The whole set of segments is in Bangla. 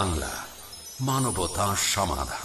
বাংলা মানবতা সমাধান।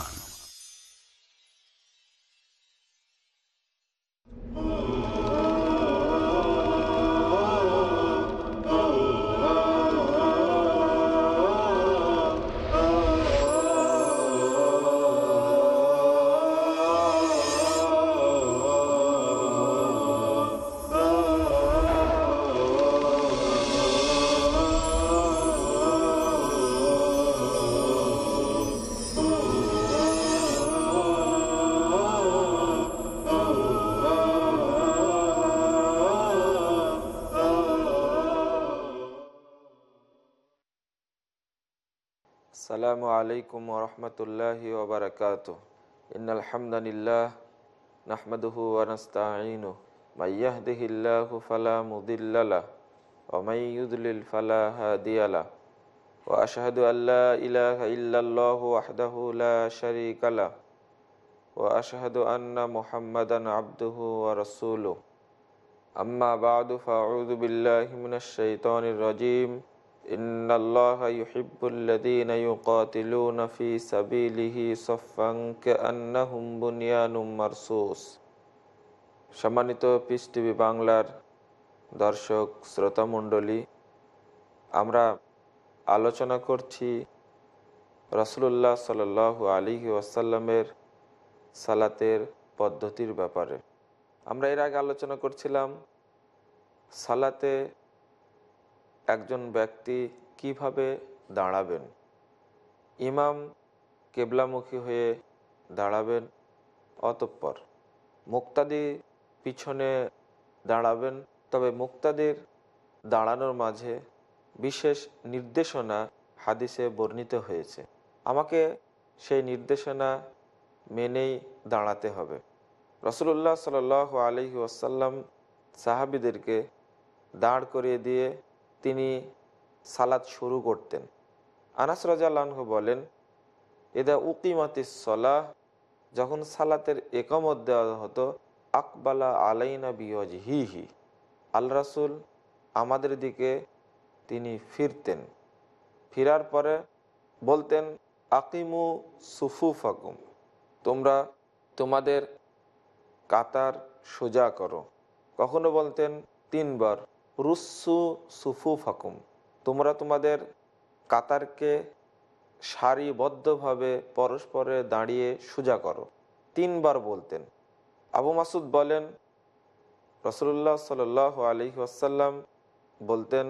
আসসালামু আলাইকুম ওরহমতুল্লাহি ওবরাকাত ইনালহামদানিল্লাহ নাহমদহু ওয়ানস্তাইনু মাইয়াহদিহিল্লাহু ফালা মুদিল্লালা ওমাইয়ুদলিল ফালা হাদিয়ালা ও আশাহাদু আল্লাহ ইলাহ ইল্লাল্লাহ ওয়াহদাহু লা শারীকালা ও আশাহাদু আন্না মুহাম্মাদান আবদুহু ওয়া রাসূলুহু আম্মা বা'দু ফাউযু বিল্লাহি মিনাশ শাইতানির রাজীম ورسوله أما بعد فأعوذ بالله من الشيطان الرجيم إن الله يحب الذين يقاتلون في سبيله صفا كأنهم بنيان مرصوص সম্মানিত পিস টিভি বাংলার দর্শক শ্রোতা মণ্ডলী আমরা আলোচনা করছি রসুল্লাহ সাল আলী ওয়াসাল্লামের সালাতের পদ্ধতির ব্যাপারে আমরা এর আগে আলোচনা করছিলাম সালাতে একজন ব্যক্তি কীভাবে দাঁড়াবেন? ইমাম কেবলামুখী হয়ে দাঁড়াবেন, অতঃপর মুক্তাদি পিছনে দাঁড়াবেন। তবে মুক্তাদির দাঁড়ানোর মাঝে বিশেষ নির্দেশনা হাদিসে বর্ণিত হয়েছে। আমাকে সেই নির্দেশনা মেনেই দাঁড়াতে হবে। রসুল্লাহ সাল আলহি ওয়াসাল্লাম সাহাবিদেরকে দাঁড় করিয়ে দিয়ে তিনি সালাদ শুরু করতেন। আনাস রাজাল্লাহ বলেন এদা উকিমাতি সলাহ যখন সালাতের একমত দেওয়া হতো, আকবালা আলাইনা বিয়জ হি হি আল রাসুল আমাদের দিকে তিনি ফিরতেন। ফিরার পরে বলতেন, আকিমু সুফু ফাকুম তোমরা তোমাদের কাতার সোজা করো। কখনো বলতেন, তিনবার রুসু সুফু ফাকুম তোমরা তোমাদের কাতারকে সারিবদ্ধভাবে পরস্পরে দাঁড়িয়ে সোজা করো। তিনবার বলতেন। আবু মাসুদ বলেন রসুল্লাহ সাল আলি আসাল্লাম বলতেন,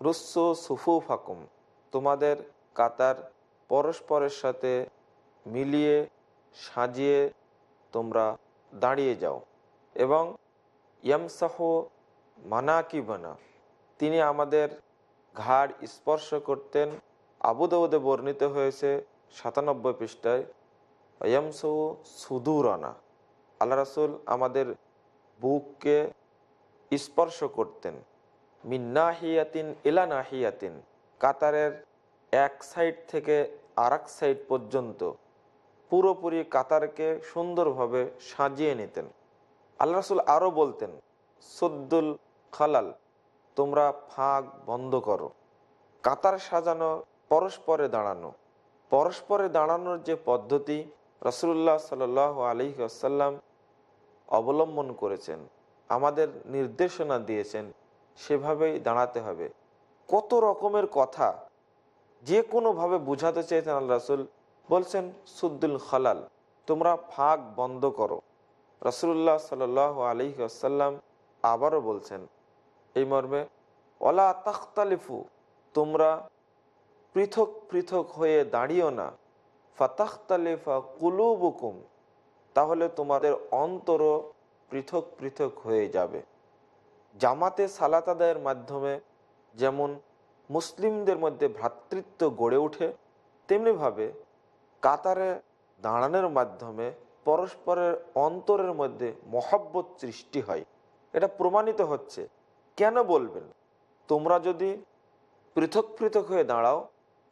রুসু সুফু ফাকুম তোমাদের কাতার পরস্পরের সাথে মিলিয়ে সাজিয়ে তোমরা দাঁড়িয়ে যাও। এবং ইয়ামসাহ মানাকি বানা। তিনি আমাদের ঘাড় স্পর্শ করতেন। আবুদাবুদে বর্ণিত হয়েছে সাতানব্বই পৃষ্ঠায় ইয়ামসৌ সুদূরানা। আল্লাহ রাসুল আমাদের বুককে স্পর্শ করতেন। মিন্নাহিয়াতিন এলা নাহিয়াতিন। কাতারের এক সাইড থেকে আর সাইড পর্যন্ত পুরোপুরি কাতারকে সুন্দরভাবে সাজিয়ে নিতেন। আল্লাহ রাসুল আরও বলতেন, সদ্দুল খালাল, তোমরা ফাঁক বন্ধ করো। কাতার সাজানো, পরস্পরে দাঁড়ানো। পরস্পরে দাঁড়ানোর যে পদ্ধতি রসুল্লাহ সাল আলি আসাল্লাম অবলম্বন করেছেন, আমাদের নির্দেশনা দিয়েছেন, সেভাবেই দাঁড়াতে হবে। কত রকমের কথা যে কোনোভাবে বুঝাতে চেয়েছেন আল্লাহ রাসুল, বলছেন, সুদ্দুল খালাল, তোমরা ফাঁক বন্ধ করো। রসুল্লাহ সাল আলি আসাল্লাম আবারও বলছেন এই মর্মে অলা তাখতালিফু, তোমরা পৃথক পৃথক হয়ে দাঁড়িও না। ফাতাখতালিফা কুলুবুকুম, তাহলে তোমাদের অন্তরও পৃথক পৃথক হয়ে যাবে। জামাতে সালাত আদায়ের মাধ্যমে যেমন মুসলিমদের মধ্যে ভ্রাতৃত্ব গড়ে ওঠে, তেমনিভাবে কাতারে দাঁড়ানোর মাধ্যমে পরস্পরের অন্তরের মধ্যে মহাব্বত সৃষ্টি হয়। এটা প্রমাণিত হচ্ছে কেন বলবেন তোমরা যদি পৃথক পৃথক হয়ে দাঁড়াও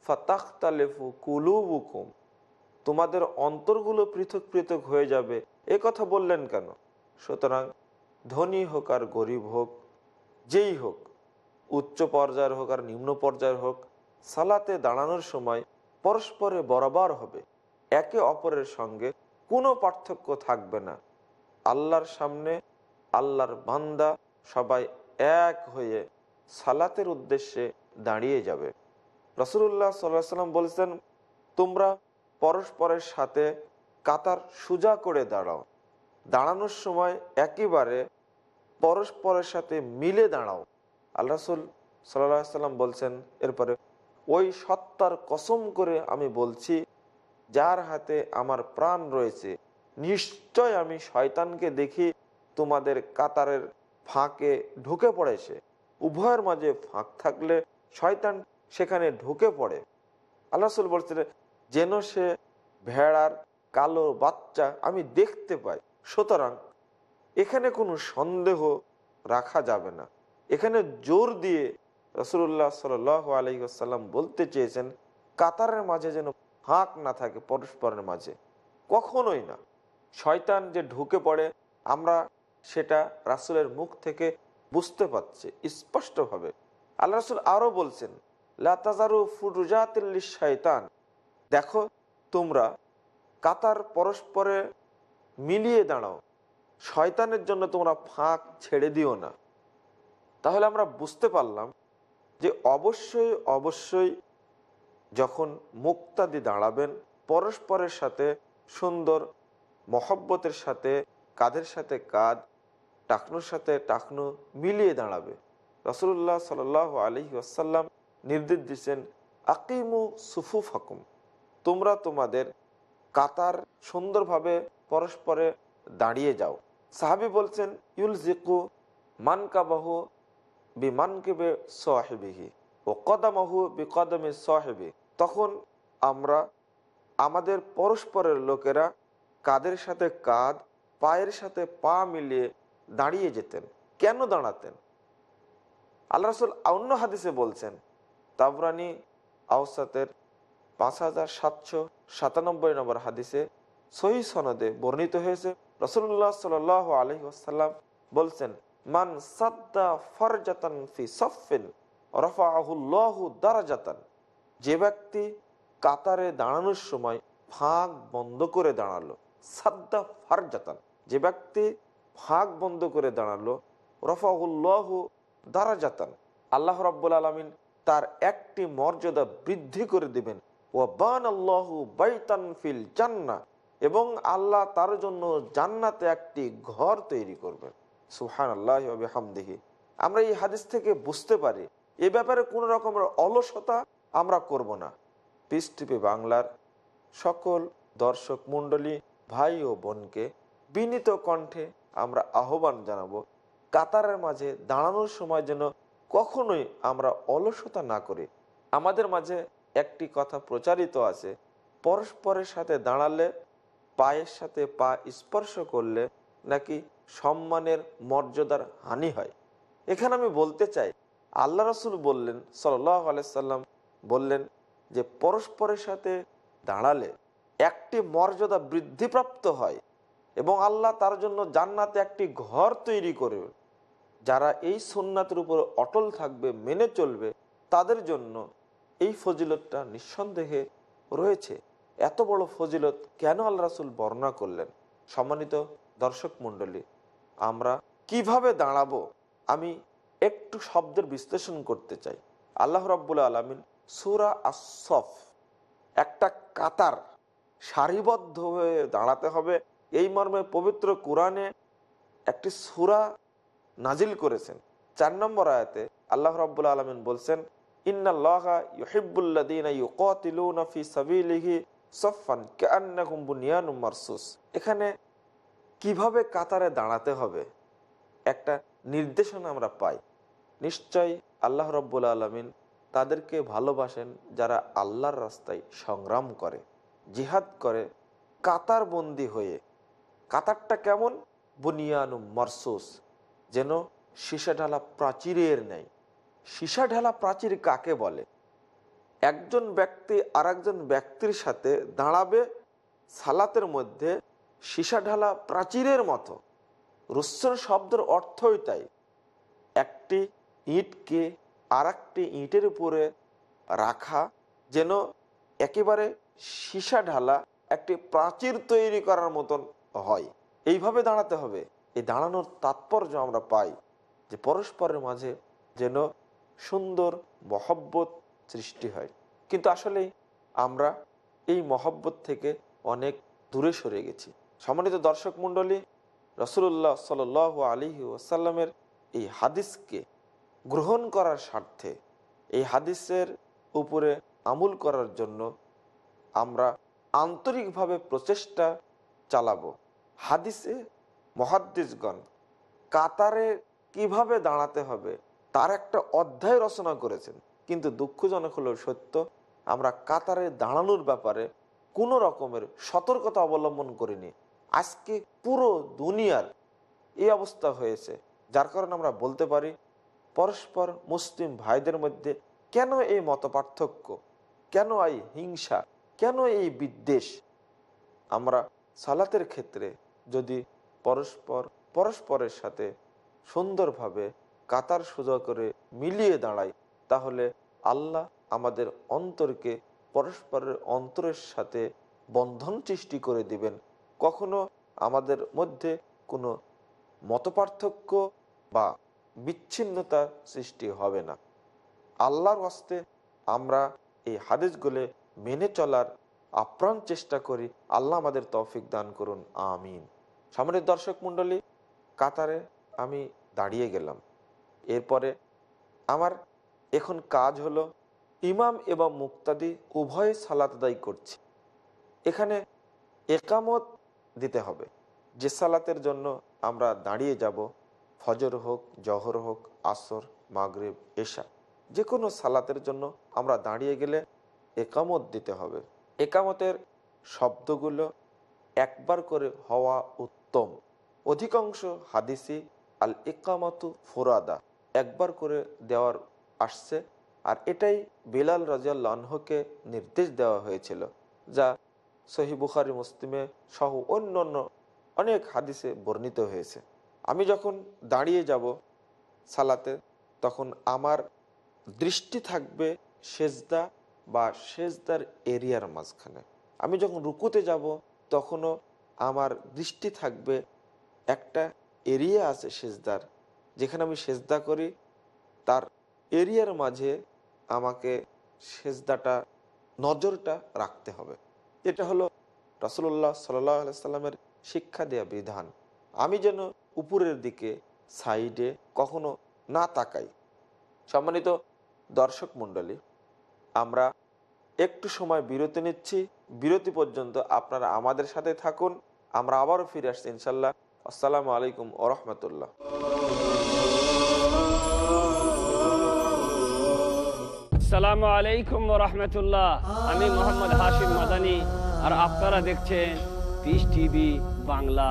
ফাতাখ তালেফু কুলুবুকুম, তোমাদের অন্তরগুলো পৃথক পৃথক হয়ে যাবে। এ কথা বললেন কেন? সুতরাং ধনী হোক আর গরিব হোক, যেই হোক, উচ্চ পর্যায়ের হোক আর নিম্ন পর্যায়ের হোক, সালাতে দাঁড়ানোর সময় পরস্পরে বরাবর হবে। একে অপরের সঙ্গে কোনো পার্থক্য থাকবে না। আল্লাহর সামনে আল্লাহর বান্দা সবাই এক হয়ে সালাতের উদ্দেশ্যে দাঁড়িয়ে যাবে। রসুল্লাহ সাল্লাহ সাল্লাম বলছেন, তোমরা পরস্পরের সাথে কাতার সোজা করে দাঁড়াও। দাঁড়ানোর সময় একেবারে পরস্পরের সাথে মিলে দাঁড়াও। আল্লাহ রসুল সাল্লাহ সাল্লাম বলছেন, এরপরে ওই সত্তার কসম করে আমি বলছি, যার হাতে আমার প্রাণ রয়েছে, নিশ্চয় আমি শয়তানকে দেখি তোমাদের কাতারের ফাঁকে ঢুকে পড়ে সে। উভয়ের মাঝে ফাঁক থাকলে শয়তান সেখানে ঢুকে পড়ে। আল্লাহ রসুল বলছেন, যেন সে ভেড়ার কালো বাচ্চা আমি দেখতে পাই। সুতরাং এখানে কোনো সন্দেহ রাখা যাবে না। এখানে জোর দিয়ে রসুল্লাহ সাল আলহিসাল্লাম বলতে চেয়েছেন, কাতারের মাঝে যেন ফাঁক না থাকে, পরস্পরের মাঝে। কখনোই না। শয়তান যে ঢুকে পড়ে, আমরা সেটা রাসুলের মুখ থেকে বুঝতে পারছি, স্পষ্টভাবে। আল্লাহ রসুল আরও বলছেন লাতাজারু ফুরুজাতিল্লি শয়তান দেখো, তোমরা কাতার পরস্পরে মিলিয়ে দাঁড়াও। শয়তানের জন্য তোমরা ফাঁক ছেড়ে দিও না। তাহলে আমরা বুঝতে পারলাম যে অবশ্যই অবশ্যই যখন মুক্তাদি দাঁড়াবেন, পরস্পরের সাথে সুন্দর মহব্বতের সাথে কাঁধের সাথে কাঁধ টাকনুর সাথে টাকনু মিলিয়ে দাঁড়াবে। রসুল্লাহ সাল আলহি আসাল্লাম নির্দেশ দিচ্ছেন আকিমু সুফু ফাকুম তোমরা তোমাদের কাতার সুন্দরভাবে পরস্পরে দাঁড়িয়ে যাও। সাহাবি বলছেন ইউল জিকু মান কাবাহু বি মান কেবে সাহেবিহি ও কদামাহু বি কদমে সাহেবি। তখন আমরা আমাদের পরস্পরের লোকেরা কাদের সাথে কাঁধ, পায়ের সাথে পা মিলিয়ে দাঁড়িয়ে যেতেন। কেন দাঁড়াতেন? আল্লাহ রসুল অন্য হাদিসে বলছেন, তাবরানি আওসাতের পাঁচ হাজার সাতশো সাতানব্বই নম্বর হাদিসে সহি সনদে বর্ণিত হয়েছে রসুল্লাহ সাল আলহি আসাল্লাম বলছেন, মান সাদ্দা ফরজাতান ফি সফিন রফাহুল্লাহু দারাজাতান। যে ব্যক্তি কাতারে দাঁড়ানোর সময় ফাঁক বন্ধ করে দাঁড়াল, সাদ্দা ফারজাতান। যে ব্যক্তি ফাঁক বন্ধ করে দাঁড়াল। রফাহুল্লাহু দারাজাতান। আল্লাহ রব্বুল আলমিন তার একটি মর্যাদা বৃদ্ধি করে দিবেন। ও বান আল্লাহ বাইতান ফিল জান্না। এবং আল্লাহ তার জন্য জান্নাতে একটি ঘর তৈরি করবেন। সুহান আল্লাহ হামদিহি আমরা এই হাদিস থেকে বুঝতে পারি, এ ব্যাপারে কোনো রকমের অলসতা আমরা করব না। পিস বাংলার সকল দর্শক মণ্ডলী, ভাই ও বোনকে বিনীত কণ্ঠে আমরা আহ্বান জানাব কাতারের মাঝে দাঁড়ানোর সময় যেন কখনোই আমরা অলসতা না করি। আমাদের মাঝে একটি কথা প্রচারিত আছে, পরস্পরের সাথে দাঁড়ালে পায়ের সাথে পা স্পর্শ করলে নাকি সম্মানের মর্যাদার হানি হয়। এখানে আমি বলতে চাই, আল্লাহ রসুল বললেন সাল্লাহ আলাইসাল্লাম বললেন যে, পরস্পরের সাথে দাঁড়ালে একটি মর্যাদা বৃদ্ধিপ্রাপ্ত হয়। এবং আল্লাহ তার জন্য জান্নাতে একটি ঘর তৈরি করবে যারা এই সোননাথের উপর অটল থাকবে, মেনে চলবে, তাদের জন্য এই ফজিলতটা নিঃসন্দেহে রয়েছে। এত বড় ফজিলত কেন আল্লাহ রাসুল বর্ণনা করলেন? সম্মানিত দর্শক মণ্ডলী, আমরা কীভাবে দাঁড়াবো? আমি একটু শব্দের বিশ্লেষণ করতে চাই। আল্লাহ রাব্বুল আলমিন সুরা আসফ একটা কাতার সারিবদ্ধ হয়ে দাঁড়াতে হবে। এই মর্মে পবিত্র কোরআনে একটি সুরা নাজিল করেছেন। চার নম্বর আয়াতে আল্লাহ রাব্বুল আলমিন বলছেন এখানে কীভাবে কাতারে দাঁড়াতে হবে? একটা নির্দেশনা আমরা পাই। নিশ্চয় আল্লাহ রব্বুল আলমিন তাদেরকে ভালোবাসেন যারা আল্লাহর রাস্তায় সংগ্রাম করে, জিহাদ করে কাতার বন্দি হয়ে কাতারটা কেমন? বুনিয়ানু মারসুস। যেন সীসা ঢালা প্রাচীরের নেই সীসা ঢালা প্রাচীর কাকে বলে? একজন ব্যক্তি আর ব্যক্তির সাথে দাঁড়াবে সালাতের মধ্যে সীসা ঢালা প্রাচীরের মতো। রুসন শব্দের অর্থই তাই। একটি ইঁটকে আর একটি ইঁটের উপরে রাখা, যেন একেবারে সীসা ঢালা একটি প্রাচীর তৈরি করার মতন হয়। এইভাবে দাঁড়াতে হবে। এই দাঁড়ানোর তাৎপর্য আমরা পাই যে পরস্পরের মাঝে যেন সুন্দর মহব্বত সৃষ্টি হয়। কিন্তু আসলেই আমরা এই মহব্বত থেকে অনেক দূরে সরে গেছি। সম্মানিত দর্শক মণ্ডলী রসুল্লাহ সাল আলী ওসাল্লামের এই হাদিসকে গ্রহণ করার স্বার্থে, এই হাদিসের উপরে আমূল করার জন্য আমরা আন্তরিকভাবে প্রচেষ্টা চালাবো। হাদিসে মহাদ্দিসগণ কাতারে কীভাবে দাঁড়াতে হবে, তার একটা অধ্যায় রচনা করেছেন। কিন্তু দুঃখজনক হলেও সত্য, আমরা কাতারে দাঁড়ানোর ব্যাপারে কোনো রকমের সতর্কতা অবলম্বন করিনি। আজকে পুরো দুনিয়ার এই অবস্থা হয়েছে। যার কারণে আমরা বলতে পারি, পরস্পর মুসলিম ভাইদের মধ্যে কেন এই মত পার্থক্য কেন এই হিংসা? কেন এই বিদ্বেষ? আমরা সালাতের ক্ষেত্রে যদি পরস্পর, পরস্পরের সাথে সুন্দরভাবে কাতার সোজা করে মিলিয়ে দাঁড়াই তাহলে আল্লাহ আমাদের অন্তরকে পরস্পরের অন্তরের সাথে বন্ধন সৃষ্টি করে দিবেন। কখনো আমাদের মধ্যে কোনো মতপার্থক্য বা বিচ্ছিন্নতা সৃষ্টি হবে না। আল্লাহর হস্তে আমরা এই হাদিসগুলো মেনে চলার আপ্রাণ চেষ্টা করি। আল্লাহ আমাদের তৌফিক দান করুন। আমিন। সামনের দর্শক মণ্ডলী, কাতারে আমি দাঁড়িয়ে গেলাম। এরপরে আমার এখন কাজ হলো ইমাম এবং মুক্তাদি উভয় সালাত আদায় করছি। এখানে একামত দিতে হবে। যে সালাতের জন্য আমরা দাঁড়িয়ে যাব, ফজর হোক, জহর হোক, আসর, মাগরিব, এশা যে কোনো সালাতের জন্য আমরা দাঁড়িয়ে গেলে একামত দিতে হবে। একামতের শব্দগুলো একবার করে হওয়া উত্তম। অধিকাংশ হাদিসি আল একামাতু ফোরাদা, একবার করে দেওয়ার আসছে। আর এটাই বিলাল রাজিয়াল্লাহকে নির্দেশ দেওয়া হয়েছিল, যা সহি বুখারি, মুসলিমে সহ অন্য অন্য অনেক হাদিসে বর্ণিত হয়েছে। আমি যখন দাঁড়িয়ে যাব সালাতে, তখন আমার দৃষ্টি থাকবে সেজদা বা সেজদার এরিয়ার মাঝখানে। আমি যখন রুকুতে যাব, তখনও আমার দৃষ্টি থাকবে একটা এরিয়া আছে সেজদার, যেখানে আমি সেজদা করি, তার এরিয়ার মাঝে আমাকে সেজদাটা, নজরটা রাখতে হবে। এটা হলো রসুল্লাহ সাল্লাহ সাল্লামের শিক্ষা দেয়া বিধান। আমি যেন উপরের দিকে সাইডে কখনো না তাকাই। সম্মানিত দর্শক মণ্ডলী, আমরা একটু সময় বিরতি নিচ্ছি। বিরতি পর্যন্ত আপনারা আমাদের সাথে থাকুন। আমরা আবারও ফিরে আসছি ইনশাল্লাহ আসসালামু আলাইকুম ওরহমতুল্লাহ আসসালামু আলাইকুম রহমতুল্লাহ। আমি মোহাম্মদ হাশিম মাদানি। আর আপনারা দেখছেন পিস টিভি বাংলা।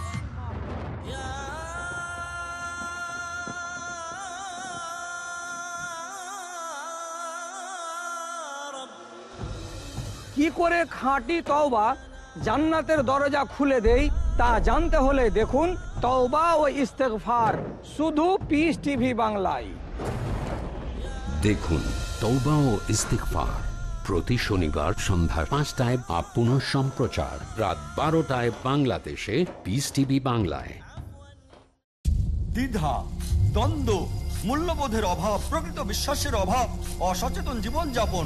কি করে খাঁটি তওবা জান্নাতের দরজা খুলে দেই তা জানতে হলে দেখুন তওবা ও ইস্তেগফার শুধু পিস টিভি বাংলায়। দেখুন তৌবা ও ইস্তিকফার প্রতি শনিবার সন্ধ্যা পাঁচটায় বা পুনঃ সম্প্রচার রাত বারোটায় বাংলাদেশে পিস টিভি বাংলায়। দ্বিধা দ্বন্দ্ব মূল্যবোধের অভাব প্রকৃত বিশ্বাসের অভাব অসচেতন জীবনযাপন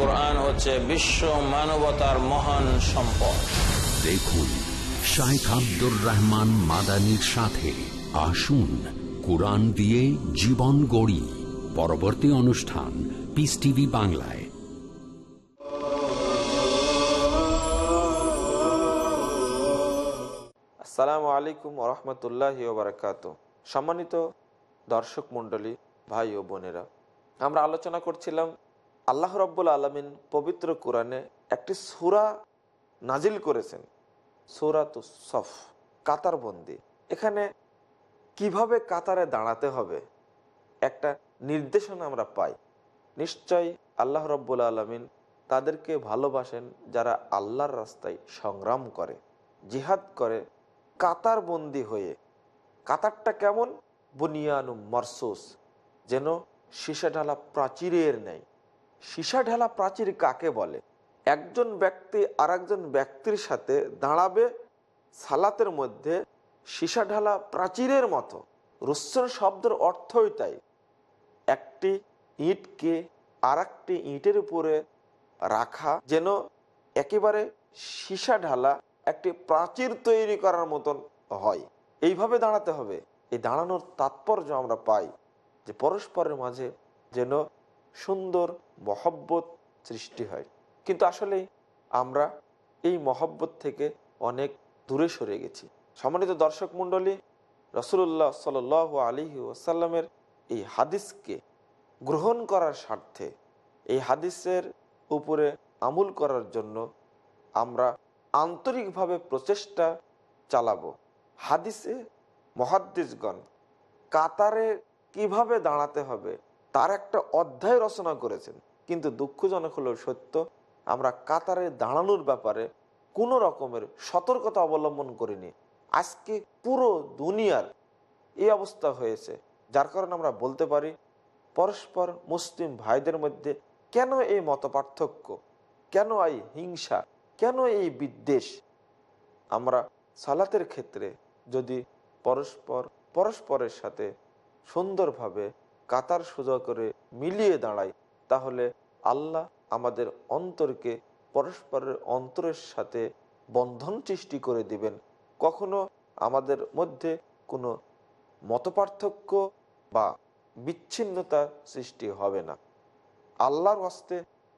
কোরআন হচ্ছে বিশ্ব মানবতার মহান সম্পদ। দেখুন শাইখ আব্দুর রহমান মাদানির সাথে আসুন কোরআন দিয়ে জীবন গড়ি। পরবর্তী অনুষ্ঠান পিস টিভি বাংলায়। আসসালামু আলাইকুম রহমতুল্লাহ বারকাত সম্মানিত দর্শক মণ্ডলী ভাই ও বোনেরা আমরা আলোচনা করছিলাম আল্লাহ রব্বুল আলমিন পবিত্র কোরআনে একটি সুরা নাজিল করেছেন, সুরাত সফ, কাতারবন্দি। এখানে কীভাবে কাতারে দাঁড়াতে হবে, একটা নির্দেশনা আমরা পাই। নিশ্চয়ই আল্লাহ রব্বুল আলমিন তাদেরকে ভালোবাসেন যারা আল্লাহর রাস্তায় সংগ্রাম করে, জিহাদ করে কাতার বন্দি হয়ে। কাতারটা কেমন? বুনিয়ানু মরসুস, যেন সীসা ঢালা প্রাচীরের নেই সীসা ঢালা প্রাচীর কাকে বলে? একজন ব্যক্তি আর ব্যক্তির সাথে দাঁড়াবে সালাতের মধ্যে সীসা ঢালা প্রাচীরের মতো। রুসর শব্দের অর্থই তাই। একটি ইঁটকে আর একটি ইঁটের উপরে রাখা, যেন একেবারে সীসা ঢালা একটি প্রাচীর তৈরি করার মতন হয়। এইভাবে দাঁড়াতে হবে। এই দাঁড়ানোর তাৎপর্য আমরা পাই যে পরস্পরের মাঝে যেন সুন্দর মহব্বত সৃষ্টি হয়। কিন্তু আসলে আমরা এই মহব্বত থেকে অনেক দূরে সরে গেছি। সম্মানিত দর্শক মণ্ডলী রসুল্লাহ সাল আলী ওসাল্লামের এই হাদিসকে গ্রহণ করার স্বার্থে, এই হাদিসের উপরে আমূল করার জন্য আমরা আন্তরিকভাবে প্রচেষ্টা চালাবো। হাদিসে মহাদ্দিসগণ কাতারে কীভাবে দাঁড়াতে হবে তার একটা অধ্যায় রচনা করেছেন। কিন্তু দুঃখজনক হলেও সত্য, আমরা কাতারে দাঁড়ানোর ব্যাপারে কোনো রকমের সতর্কতা অবলম্বন করিনি। আজকে পুরো দুনিয়ার এই অবস্থা হয়েছে। যার কারণে আমরা বলতে পারি, পরস্পর মুসলিম ভাইদের মধ্যে কেন এই মত পার্থক্য কেন এই হিংসা? কেন এই বিদ্বেষ? আমরা সালাতের ক্ষেত্রে যদি পরস্পর, পরস্পরের সাথে সুন্দরভাবে কাতার সোজা করে মিলিয়ে দাঁড়াই তাহলে আল্লাহ আমাদের অন্তরকে পরস্পরের অন্তরের সাথে বন্ধন সৃষ্টি করে দিবেন। কখনো আমাদের মধ্যে কোনো মতপার্থক্য বা বিচ্ছিন্নতা সৃষ্টি হবে না। আল্লাহর হস্তে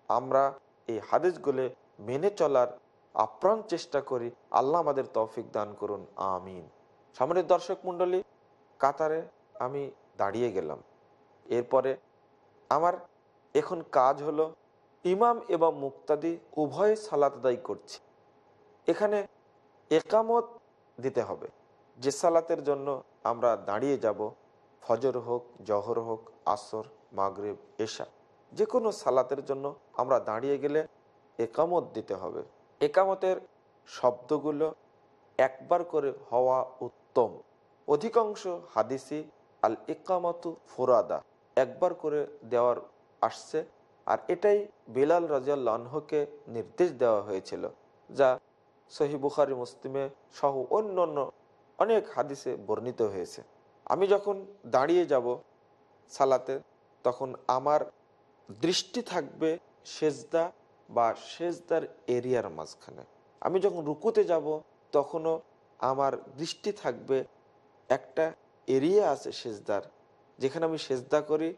আমরা এই হাদিসগুলো মেনে চলার আপ্রাণ চেষ্টা করি। আল্লাহ আমাদের তৌফিক দান করুন, আমিন। সামনের দর্শক মণ্ডলী, কাতারে আমি দাঁড়িয়ে গেলাম। এরপরে আমার এখন কাজ হলো ইমাম এবং মুক্তাদি উভয় সালাত আদায় করছি। এখানে একামত দিতে হবে। যে সালাতের জন্য আমরা দাঁড়িয়ে যাব, ফজর হোক, জহর হোক, আসর, মাগরেব, এশা যে কোনো সালাতের জন্য আমরা দাঁড়িয়ে গেলে একামত দিতে হবে। একামতের শব্দগুলো একবার করে হওয়া উত্তম। অধিকাংশ হাদিসি আল একামতু ফুরাদা। একবার করে দেওয়ার আসছে। আর এটাই বিলাল রাজিয়াল্লাহকে নির্দেশ দেওয়া হয়েছিল, যা সহি বুখারি, মুসলিমে সহ অন্য অন্য অনেক হাদিসে বর্ণিত হয়েছে। আমি যখন দাঁড়িয়ে যাব সালাতে, তখন আমার দৃষ্টি থাকবে সেজদা বা সেজদার এরিয়ার মাঝখানে। আমি যখন রুকুতে যাব, তখনও আমার দৃষ্টি থাকবে একটা এরিয়া আছে সেজদার যেখানে আমি সেজদা করি,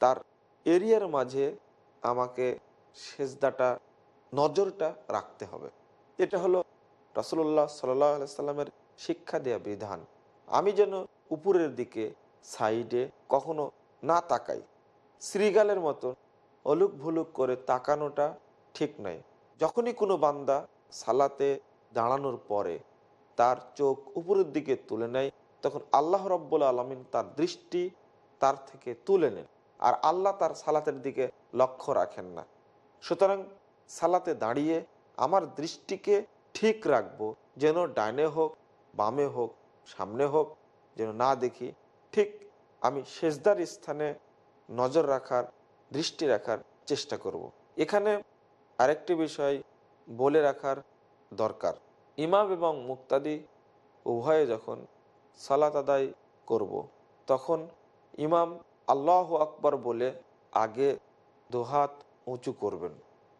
তার এরিয়ার মাঝে আমাকে সেজদাটা, নজরটা রাখতে হবে। এটা হলো রসুল্লাহ সাল্লাহ সাল্লামের শিক্ষা দেয়া বিধান। আমি যেন উপরের দিকে, সাইডে কখনো না তাকাই। শ্রীগালের মতো অলুক ভুলুক করে তাকানোটা ঠিক নয়। যখনই কোনো বান্দা সালাতে দাঁড়ানোর পরে তার চোখ উপরের দিকে তুলে নেয়, তখন আল্লাহ রব্বুল আলমিন তার দৃষ্টি তার থেকে তুলে নেন আর আল্লাহ তার সালাতের দিকে লক্ষ্য রাখেন না সুতরাং সালাতে দাঁড়িয়ে আমার দৃষ্টিকে ঠিক রাখব, যেন ডাইনে হোক, বামে হোক, সামনে হোক, যেন না দেখি ঠিক আমি সেজদার স্থানে নজর রাখার, দৃষ্টি রাখার চেষ্টা করব। এখানে আরেকটি বিষয় বলে রাখার দরকার ইমাম এবং মুক্তাদি উভয়ে যখন সালাত আদায় করব। তখন ইমাম আল্লাহ আকবর বলে আগে দুহাত উঁচু করবেন।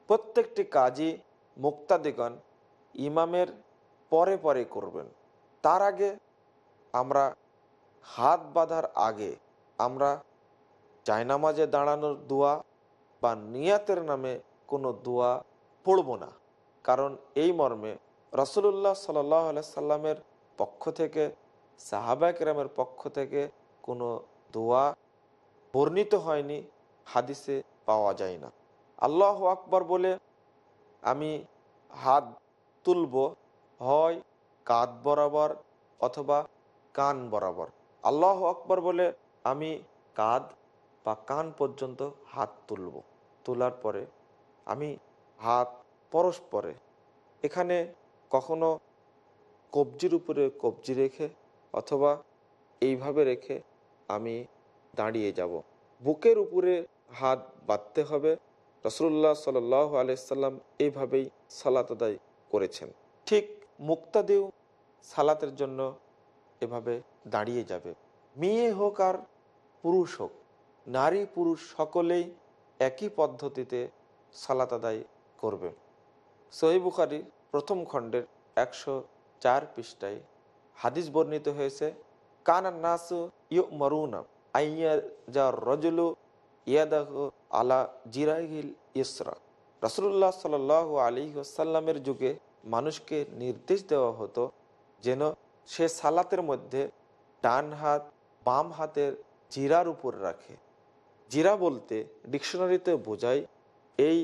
প্রত্যেকটি কাজই মুক্তাদিগণ ইমামের পরে পরে করবেন। তার আগে আমরা হাত বাঁধার আগে আমরা জায়নামাজে দাঁড়ানোর দোয়া বা নিয়াতের নামে কোনো দোয়া পড়ব না। কারণ এই মর্মে রসুল্লাহ সাল্লাহ সাল্লামের পক্ষ থেকে সাহাবাকেরামের পক্ষ থেকে কোনো দোয়া বর্ণিত হয়নি, হাদিসে পাওয়া যায় না। আল্লাহ আকবর বলে, আমি হাত তুলব, হয় কাঁধ বরাবর অথবা কান বরাবর। আল্লাহ আকবর বলে, আমি কাঁধ বা কান পর্যন্ত হাত তুলব। তোলার পরে আমি হাত পরস্পরে, এখানে কখনো কবজির উপরে কবজি রেখে অথবা এইভাবে রেখে আমি দাঁড়িয়ে যাব। বুকের উপরে হাত বাঁধতে হবে। রসুল্লাহ সাল আলাইসাল্লাম এইভাবেই সালাত আদায় করেছেন। ঠিক মুক্তাদিও সালাতের জন্য এভাবে দাঁড়িয়ে যাবে। মেয়ে হোক আর পুরুষ হোক, নারী পুরুষ সকলেই একই পদ্ধতিতে সালাত আদায় করবে। সহি বুখারি প্রথম খণ্ডের একশো চার পৃষ্ঠায় হাদিস বর্ণিত হয়েছে মরুনা আইয়া যা রজলু ইয়াদাহ আলা জিরাহিল ইসরা যুগে মানুষকে নির্দেশ দেওয়া হতো যেন সে সালাতের মধ্যে ডান হাত, বাম হাতের জিরার উপর রাখে। জিরা বলতে ডিকশনারিতে বোঝায়, এই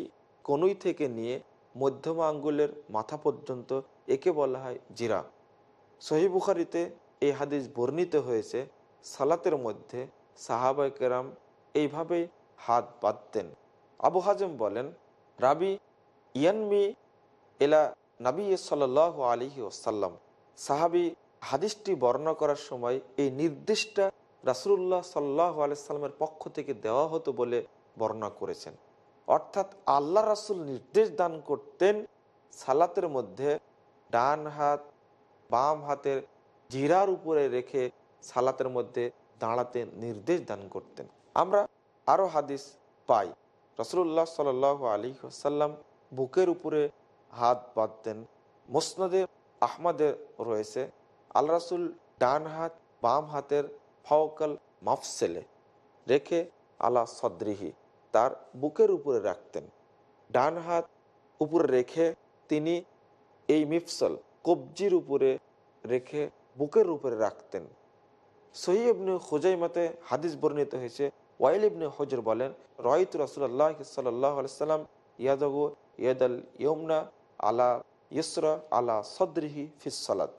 কনুই থেকে নিয়ে মধ্যমা আঙ্গুলের মাথা পর্যন্ত, একে বলা হয় জিরা। সহি বুখারিতে এই হাদিস বর্ণিত হয়েছে সালাতের মধ্যে সাহাবাই কেরাম এইভাবে হাত বাঁধতেন। আবু হাজম বলেন, রাবি, ইয়ানমি এলা নবী সাল আলী ওসাল্লাম সাহাবি হাদিসটি বর্ণনা করার সময় এই নির্দিষ্ট রাসুল্লাহ সাল্লাহ আলাইসাল্লামের পক্ষ থেকে দেওয়া হতো বলে বর্ণনা করেছেন। অর্থাৎ আল্লাহ রাসুল নির্দেশ দান করতেন সালাতের মধ্যে ডান হাত, বাম হাতের জিরার উপরে রেখে সালাতের মধ্যে দাঁড়াতে নির্দেশ দান করতেন। আমরা আরও হাদিস পাই। রসুল্লাহ সাল আলী সাল্লাম বুকের উপরে হাত বাঁধতেন। মুসনদে আহমদে রয়েছে। আল রাসুল ডান হাত, বাম হাতের ফাওকাল মাফসেলে রেখে আলা সদ্রিহি তার বুকের উপরে রাখতেন। ডান হাত উপরে রেখে তিনি এই মিফসল কবজির উপরে রেখে বুকের উপরে রাখতেন। সহি ইবনে খুজাইমাতে হাদিস বর্ণিত হয়েছে, ওয়াইল ইবনে হজর বলেন রয়ত রসুল্লাহ সাল্লাহ সাল্লাম ইয়াদগো ইয়াদাল ইয়মনা আলা ইসরা আলা সদরিহি ফিস সালাত।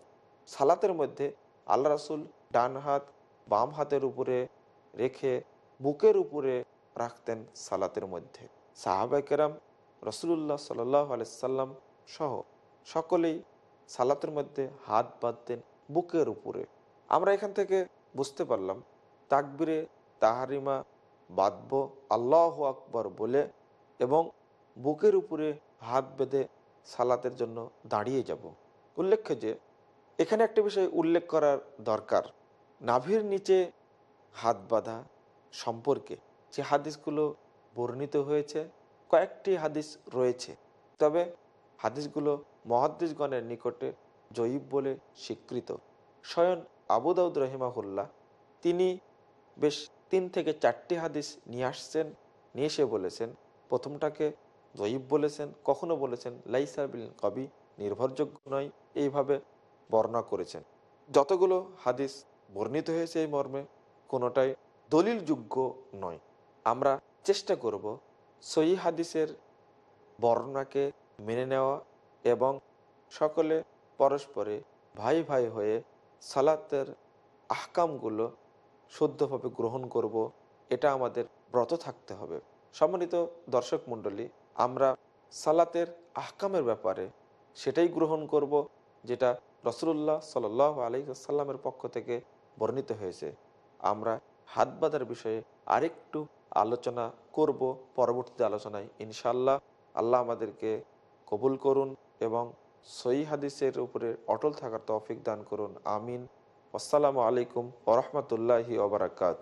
সালাতের মধ্যে আল্লাহ রাসুল ডান হাত বাম হাতের উপরে রেখে বুকের উপরে রাখতেন সালাতের মধ্যে। সাহাবাইকেরাম রসুল্লাহ সাল্লাহ আলাইসাল্লাম সহ সকলেই সালাতের মধ্যে হাত বাঁধতেন বুকের উপরে। আমরা এখান থেকে বুঝতে পারলাম, তাকবিরে তাহারিমা বাঁধব আল্লাহ আকবর বলে এবং বুকের উপরে হাত বেঁধে সালাতের জন্য দাঁড়িয়ে যাব। উল্লেখ্য যে, এখানে একটা বিষয় উল্লেখ করার দরকার। নাভির নিচে হাত বাঁধা সম্পর্কে যে হাদিসগুলো বর্ণিত হয়েছে, কয়েকটি হাদিস রয়েছে। তবে হাদিসগুলো মহাদ্দিসগণের নিকটে জয়ীব বলে স্বীকৃত। স্বয়ং আবুদাউদ রহিমাহুল্লাহ, তিনি বেশ তিন থেকে চারটি হাদিস নিয়ে আসছেন, নিয়ে এসে বলেছেন। প্রথমটাকে জয়ীব বলেছেন, কখনো বলেছেন লাইসাবিল কবি নির্ভরযোগ্য নয়, এইভাবে বর্ণনা করেছেন। যতগুলো হাদিস বর্ণিত হয়েছে এই মর্মে, কোনোটাই দলিলযোগ্য নয়। আমরা চেষ্টা করব সহি হাদিসের বর্ণনাকে মেনে নেওয়া এবং সকলে পরস্পরে ভাই ভাই হয়ে সালাতের আহকামগুলো শুদ্ধভাবে গ্রহণ করব, এটা আমাদের ব্রত থাকতে হবে। সম্মানিত দর্শক মণ্ডলী, আমরা সালাতের আহকামের ব্যাপারে সেটাই গ্রহণ করব যেটা রসুল্লাহ সাল আলী সাল্লামের পক্ষ থেকে বর্ণিত হয়েছে। আমরা হাত বাঁধার বিষয়ে আরেকটু আলোচনা করব পরবর্তী আলোচনায়। ইনশাল্লাহ আল্লাহ আমাদেরকে কবুল করুন এবং সই হাদিসের উপরে অটল থাকার তফিক দান করুন আমিন। আসসালামু আলাইকুম ওরহমতুল্লাহি ওবরাকাত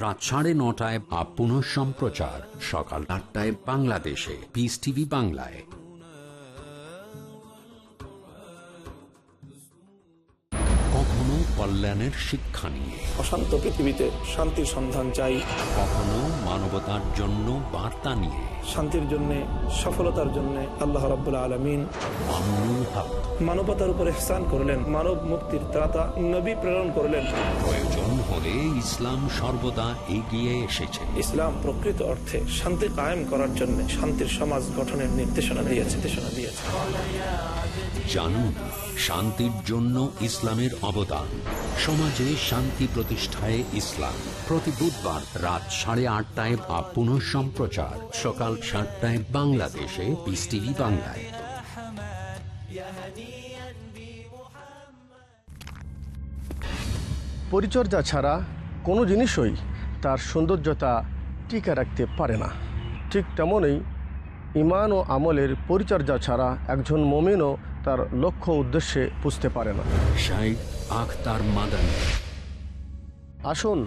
রাত সাড়ে নটায় বা পুনঃ সম্প্রচার। সকাল আটটায় বাংলাদেশে। পিস টিভি বাংলায়। কখনো কল্যাণের শিক্ষা নিয়ে। অশান্ত পৃথিবীতে শান্তির সন্ধান চাই। কখনো মানবতার জন্য বার্তা নিয়ে। শান্তির জন্য সফলতার জন্য আল্লাহ রাবুল্লাহ আলমিন মানবতার উপর এহসান করলেন মানব মুক্তির ত্রাতা নবী প্রেরণ করলেন। প্রয়োজন হলে ইসলাম সর্বদা এগিয়ে এসেছে। ইসলাম প্রকৃত অর্থে শান্তি কায়েম করার জন্য শান্তির সমাজ গঠনের নির্দেশনা দিয়েছে নির্দেশনা দিয়েছে। জানুন শান্তির জন্য ইসলামের অবদান। সমাজে শান্তি প্রতিষ্ঠায় ইসলাম। প্রতি বুধবার রাত সাড়ে আটটায় বা পুনঃ সম্প্রচার। সকাল সাতটায় বাংলাদেশে পিস টিভি বাংলায়। পরিচর্যা ছাড়া কোনো জিনিসই তার সৌন্দর্যতা টিকে রাখতে পারে না। ঠিক তেমনই ইমান ও আমলের পরিচর্যা ছাড়া একজন মমিনও তার লক্ষ্য উদ্দেশ্যে পুজতে পারে না। আখতার মাদানী। আসুন